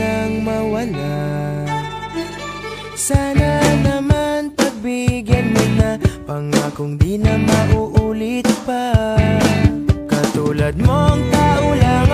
nang mawala. Sana naman pagbigyan mo na Pangakong di na mauulit pa. Katulad mong tao lang